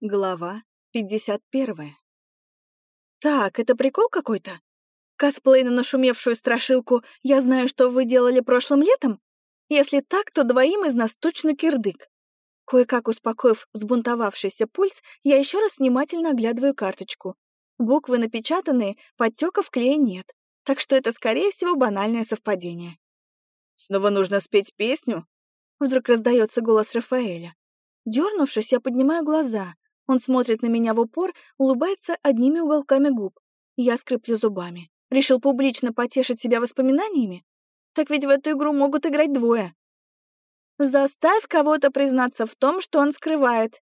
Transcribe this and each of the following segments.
Глава 51. Так, это прикол какой-то? Косплей на нашумевшую страшилку «Я знаю, что вы делали прошлым летом»? Если так, то двоим из нас точно кирдык. Кое-как успокоив взбунтовавшийся пульс, я еще раз внимательно оглядываю карточку. Буквы напечатанные, подтеков клея нет, так что это, скорее всего, банальное совпадение. «Снова нужно спеть песню?» Вдруг раздается голос Рафаэля. Дернувшись, я поднимаю глаза. Он смотрит на меня в упор, улыбается одними уголками губ. Я скрыплю зубами. Решил публично потешить себя воспоминаниями? Так ведь в эту игру могут играть двое. Заставь кого-то признаться в том, что он скрывает.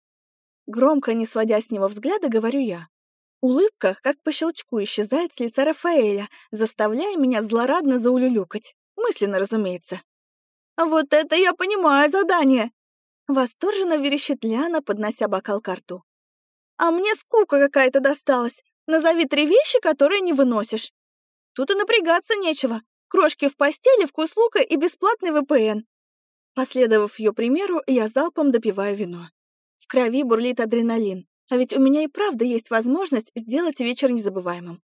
Громко, не сводя с него взгляда, говорю я. Улыбка, как по щелчку, исчезает с лица Рафаэля, заставляя меня злорадно заулюлюкать. Мысленно, разумеется. «Вот это я понимаю задание!» Восторженно верещит Ляна, поднося бокал к рту. А мне скука какая-то досталась. Назови три вещи, которые не выносишь. Тут и напрягаться нечего. Крошки в постели, вкус лука и бесплатный ВПН. Последовав ее примеру, я залпом допиваю вино. В крови бурлит адреналин, а ведь у меня и правда есть возможность сделать вечер незабываемым.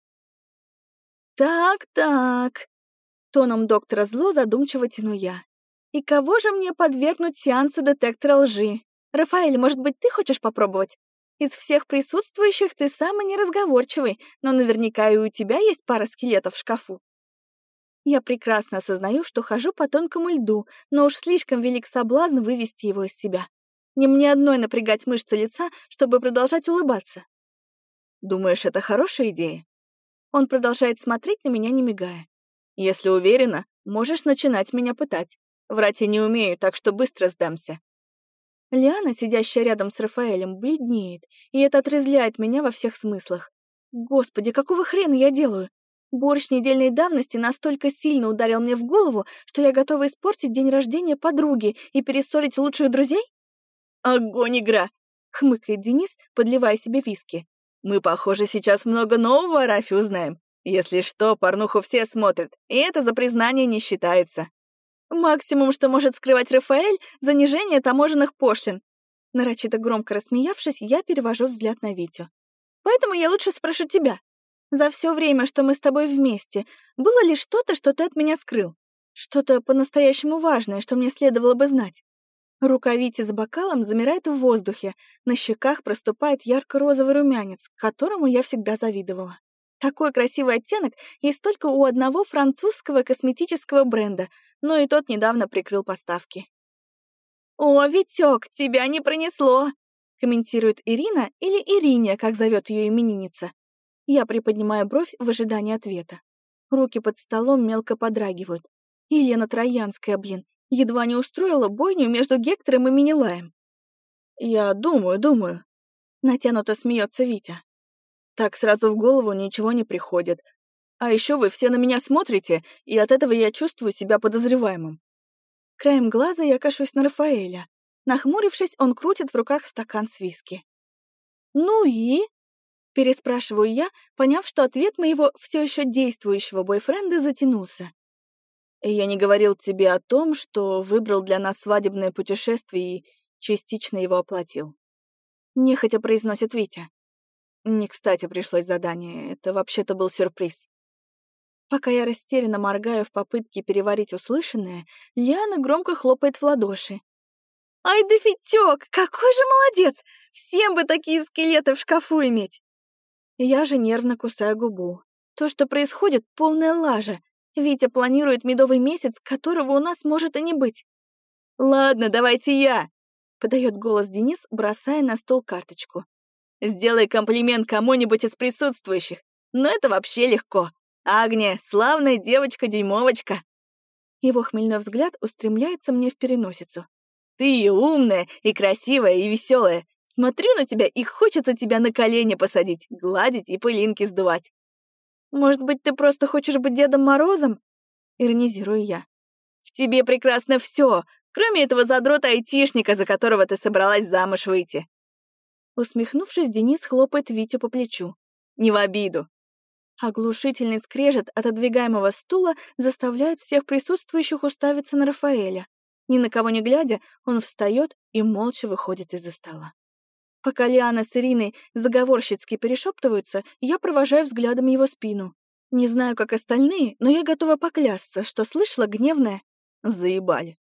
«Так-так», — тоном доктора зло задумчиво тяну я. «И кого же мне подвергнуть сеансу детектора лжи? Рафаэль, может быть, ты хочешь попробовать? Из всех присутствующих ты самый неразговорчивый, но наверняка и у тебя есть пара скелетов в шкафу. Я прекрасно осознаю, что хожу по тонкому льду, но уж слишком велик соблазн вывести его из себя. Не мне одной напрягать мышцы лица, чтобы продолжать улыбаться. Думаешь, это хорошая идея? Он продолжает смотреть на меня, не мигая. Если уверена, можешь начинать меня пытать. Врать я не умею, так что быстро сдамся. Лиана, сидящая рядом с Рафаэлем, бледнеет, и это отрезляет меня во всех смыслах. Господи, какого хрена я делаю? Борщ недельной давности настолько сильно ударил мне в голову, что я готова испортить день рождения подруги и перессорить лучших друзей? «Огонь игра!» — хмыкает Денис, подливая себе виски. «Мы, похоже, сейчас много нового о Рафе узнаем. Если что, порнуху все смотрят, и это за признание не считается». Максимум, что может скрывать Рафаэль, занижение таможенных пошлин. Нарочито громко рассмеявшись, я перевожу взгляд на Витю. Поэтому я лучше спрошу тебя. За все время, что мы с тобой вместе, было ли что-то, что ты от меня скрыл? Что-то по-настоящему важное, что мне следовало бы знать? Рука Вити с бокалом замирает в воздухе, на щеках проступает ярко-розовый румянец, которому я всегда завидовала. Такой красивый оттенок есть только у одного французского косметического бренда, но и тот недавно прикрыл поставки. «О, Витёк, тебя не пронесло!» комментирует Ирина или Ириня, как зовет ее именинница. Я приподнимаю бровь в ожидании ответа. Руки под столом мелко подрагивают. Елена Троянская, блин, едва не устроила бойню между Гектором и Минилаем. «Я думаю, думаю», — натянуто смеется Витя. Так сразу в голову ничего не приходит. А еще вы все на меня смотрите, и от этого я чувствую себя подозреваемым. Краем глаза я кашусь на Рафаэля. Нахмурившись, он крутит в руках стакан с виски. «Ну и?» — переспрашиваю я, поняв, что ответ моего все еще действующего бойфренда затянулся. «Я не говорил тебе о том, что выбрал для нас свадебное путешествие и частично его оплатил». Нехотя произносит Витя. Не кстати пришлось задание, это вообще-то был сюрприз. Пока я растерянно моргаю в попытке переварить услышанное, Лиана громко хлопает в ладоши. «Ай да Фитёк, какой же молодец! Всем бы такие скелеты в шкафу иметь!» Я же нервно кусаю губу. То, что происходит, полная лажа. Витя планирует медовый месяц, которого у нас может и не быть. «Ладно, давайте я!» — подает голос Денис, бросая на стол карточку. Сделай комплимент кому-нибудь из присутствующих. Но это вообще легко. Агния, славная девочка-дюймовочка. Его хмельной взгляд устремляется мне в переносицу. Ты и умная, и красивая, и веселая. Смотрю на тебя, и хочется тебя на колени посадить, гладить и пылинки сдувать. Может быть, ты просто хочешь быть Дедом Морозом? Иронизирую я. В тебе прекрасно все, кроме этого задрота-айтишника, за которого ты собралась замуж выйти. Усмехнувшись, Денис хлопает Витю по плечу. «Не в обиду!» Оглушительный скрежет отодвигаемого стула заставляет всех присутствующих уставиться на Рафаэля. Ни на кого не глядя, он встает и молча выходит из-за стола. Пока Лиана с Ириной заговорщицки перешептываются, я провожаю взглядом его спину. Не знаю, как остальные, но я готова поклясться, что слышала гневное «Заебали».